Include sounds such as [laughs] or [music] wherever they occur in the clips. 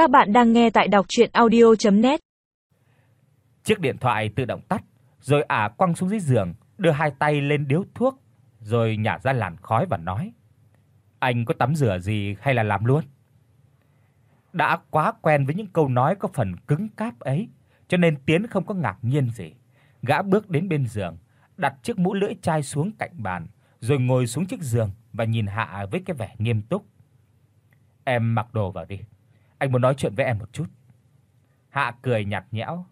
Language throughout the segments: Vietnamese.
Các bạn đang nghe tại đọc audio net Chiếc điện thoại tự động tắt, rồi ả quăng xuống dưới giường, đưa hai tay lên điếu thuốc, rồi nhả ra làn khói và nói: "Anh có tắm rửa gì hay là làm luôn?" Đã quá quen với những câu nói có phần cứng cáp ấy, cho nên Tiến không có ngạc nhiên gì. Gã bước đến bên giường, đặt chiếc mũ lưỡi chai xuống cạnh bàn, rồi ngồi xuống chiếc giường và nhìn Hạ với cái vẻ nghiêm túc. "Em mặc đồ vào đi, anh muốn nói chuyện với em một chút." Hạ cười nhạt nhẽo.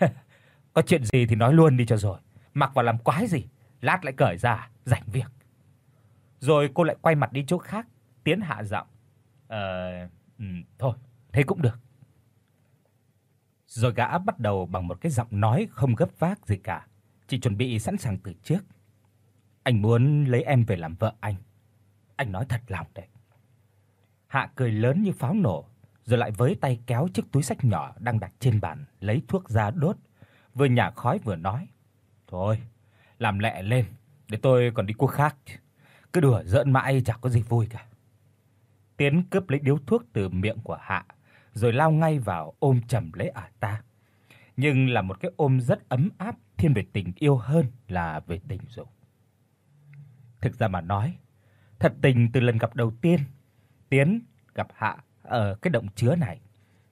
[laughs] "Có chuyện gì thì nói luôn đi cho rồi, mặc vào làm quái gì, lát lại cởi ra, rảnh việc." Rồi cô lại quay mặt đi chỗ khác, Tiến hạ giọng. "Ờ, ừ, thôi, thế cũng được." Rồi gã bắt đầu bằng một cái giọng nói không gấp vác gì cả, chỉ chuẩn bị sẵn sàng từ trước. Anh muốn lấy em về làm vợ anh. Anh nói thật lòng đấy. Hạ cười lớn như pháo nổ, rồi lại với tay kéo chiếc túi sách nhỏ đang đặt trên bàn, lấy thuốc ra đốt, vừa nhả khói vừa nói: "Thôi, làm lẹ lên, để tôi còn đi cuộc khác. Cứ đùa giỡn mãi chẳng có gì vui cả." Tiến cướp lấy điếu thuốc từ miệng của Hạ, rồi lao ngay vào ôm chầm lấy ả ta. Nhưng là một cái ôm rất ấm áp, thiên về tình yêu hơn là về tình dục. Thực ra mà nói, thật tình từ lần gặp đầu tiên, Tiến gặp Hạ ở cái động chứa này.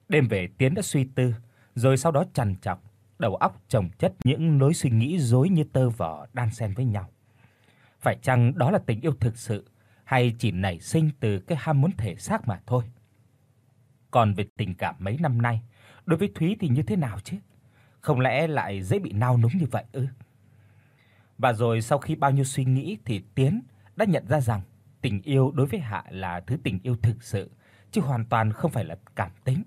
Đêm về Tiến đã suy tư, rồi sau đó trằn trọc, đầu óc chồng chất những nỗi suy nghĩ rối như tơ vò đan xen với nhau. Phải chăng đó là tình yêu thực sự hay chỉ nảy sinh từ cái ham muốn thể xác mà thôi? Còn về tình cảm mấy năm nay, đối với Thúy thì như thế nào chứ? Không lẽ lại dễ bị nao núng như vậy ư? Và rồi sau khi bao nhiêu suy nghĩ thì Tiến đã nhận ra rằng tình yêu đối với Hạ là thứ tình yêu thực sự, chứ hoàn toàn không phải là cảm tính.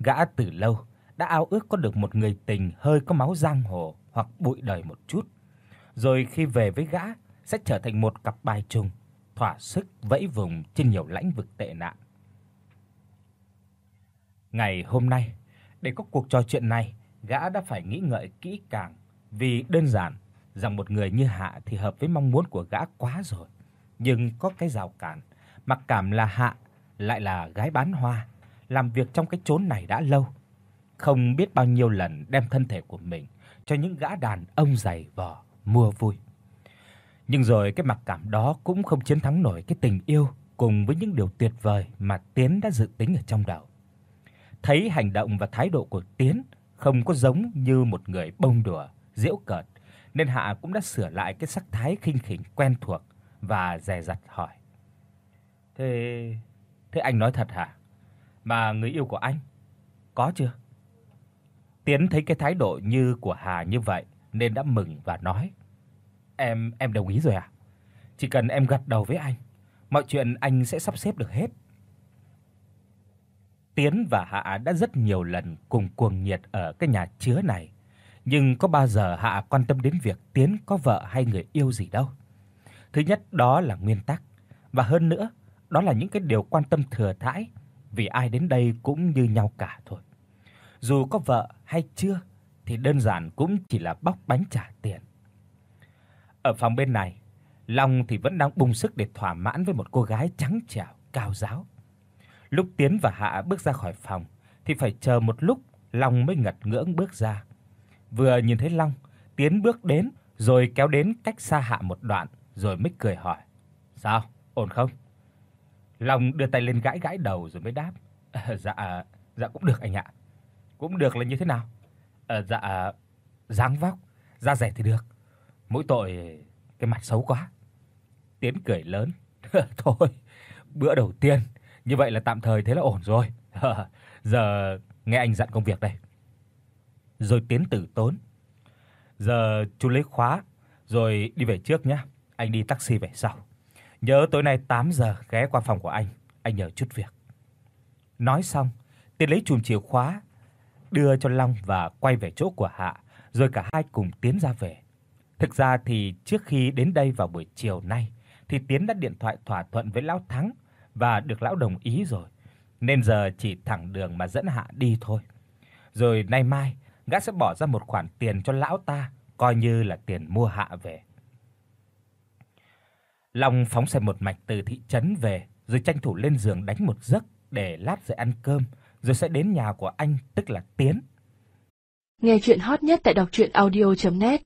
Gã từ lâu đã ao ước có được một người tình hơi có máu giang hồ hoặc bụi đời một chút. Rồi khi về với gã sẽ trở thành một cặp bài trùng, thỏa sức vẫy vùng trên nhiều lãnh vực tệ nạn. Ngày hôm nay, để có cuộc trò chuyện này, gã đã phải nghĩ ngợi kỹ càng, vì đơn giản rằng một người như Hạ thì hợp với mong muốn của gã quá rồi. Nhưng có cái rào cản, mặc cảm là Hạ lại là gái bán hoa, làm việc trong cái chốn này đã lâu, không biết bao nhiêu lần đem thân thể của mình cho những gã đàn ông giày vò mua vui. Nhưng rồi cái mặc cảm đó cũng không chiến thắng nổi cái tình yêu cùng với những điều tuyệt vời mà Tiến đã dự tính ở trong đầu. Thấy hành động và thái độ của Tiến không có giống như một người bông đùa, giễu cợt, nên Hạ cũng đã sửa lại cái sắc thái khinh khỉnh quen thuộc và dè dặt hỏi: "Thế thế anh nói thật hả? Mà người yêu của anh có chưa?" Tiến thấy cái thái độ như của Hà như vậy nên đã mừng và nói: "Em em đồng ý rồi. À? Chỉ cần em gật đầu với anh, mọi chuyện anh sẽ sắp xếp được hết." Tiến và Hạ đã rất nhiều lần cùng cuồng nhiệt ở cái nhà chứa này, nhưng có bao giờ Hạ quan tâm đến việc Tiến có vợ hay người yêu gì đâu. Thứ nhất đó là nguyên tắc, và hơn nữa, đó là những cái điều quan tâm thừa thãi, vì ai đến đây cũng như nhau cả thôi. Dù có vợ hay chưa thì đơn giản cũng chỉ là bóc bánh trả tiền. Ở phòng bên này, Long thì vẫn đang bùng sức để thỏa mãn với một cô gái trắng trẻo, cao ráo. Lúc Tiến và Hạ bước ra khỏi phòng thì phải chờ một lúc Long mới ngật ngưỡng bước ra. Vừa nhìn thấy Long, Tiến bước đến rồi kéo đến cách xa Hạ một đoạn rồi mới cười hỏi: "Sao? Ổn không?" Long đưa tay lên gãi gãi đầu rồi mới đáp: à, "Dạ, dạ cũng được anh ạ." "Cũng được là như thế nào?" À, dạ, dáng vóc, da dẻ thì được. Mỗi tội cái mặt xấu quá." Tiến cười lớn: ờ, "Thôi, bữa đầu tiên như vậy là tạm thời thế là ổn rồi. Giờ nghe anh dặn công việc đây." Rồi Tiến tử tốn: "Giờ chú lấy khóa rồi đi về trước nhé, anh đi taxi về sau. Nhớ tối nay 8 giờ ghé qua phòng của anh, anh nhờ chút việc." Nói xong, Tiến lấy chùm chìa khóa đưa cho Long và quay về chỗ của Hạ, rồi cả hai cùng tiến ra về. Thực ra thì trước khi đến đây vào buổi chiều nay thì Tiến đã điện thoại thỏa thuận với lão Thắng và được lão đồng ý rồi, nên giờ chỉ thẳng đường mà dẫn Hạ đi thôi. Rồi nay mai, gã sẽ bỏ ra một khoản tiền cho lão ta, coi như là tiền mua Hạ về. Long phóng xe một mạch từ thị trấn về, rồi tranh thủ lên giường đánh một giấc để lát rồi ăn cơm, rồi sẽ đến nhà của anh, tức là Tiến. Nghe truyện hot nhất tại doctruyenaudio.net